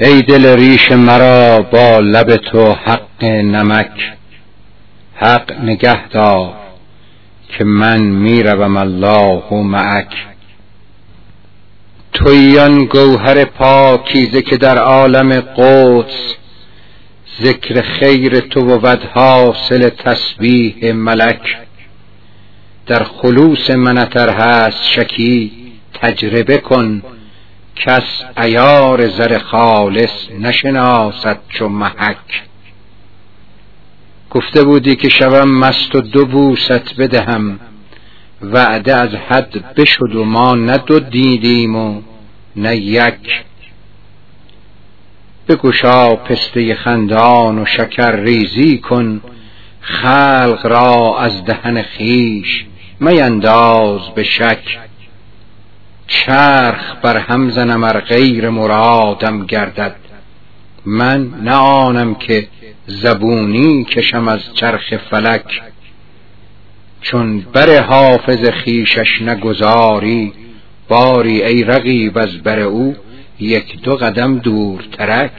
ای دل ریش مرا با لب تو حق نمک حق نگه دار که من می‌روم الله معک. توی آن گوهر پاکیزه که در عالم قدس ذکر خیر تو بود حاصل تسبیح ملک. در خلوص منتر هست شکی تجربه کن کس ایار زر خالص نشناسد چو محک. گفته بودی که شوم مست و دو بوست بدهم وعده از حد بشد و ما نه دو دیدیم و نه یک. بگشا پسته خندان و شکر ریزی کن خلق را از دهن خیش مینداز به شک. چرخ بر هم زنم ار غیر مرادم گردد. من نه آنم که زبونی کشم از چرخ فلک. چون بر حافظ خیشش نگذاری باری ای رقیب از بر او یک دو قدم دور ترک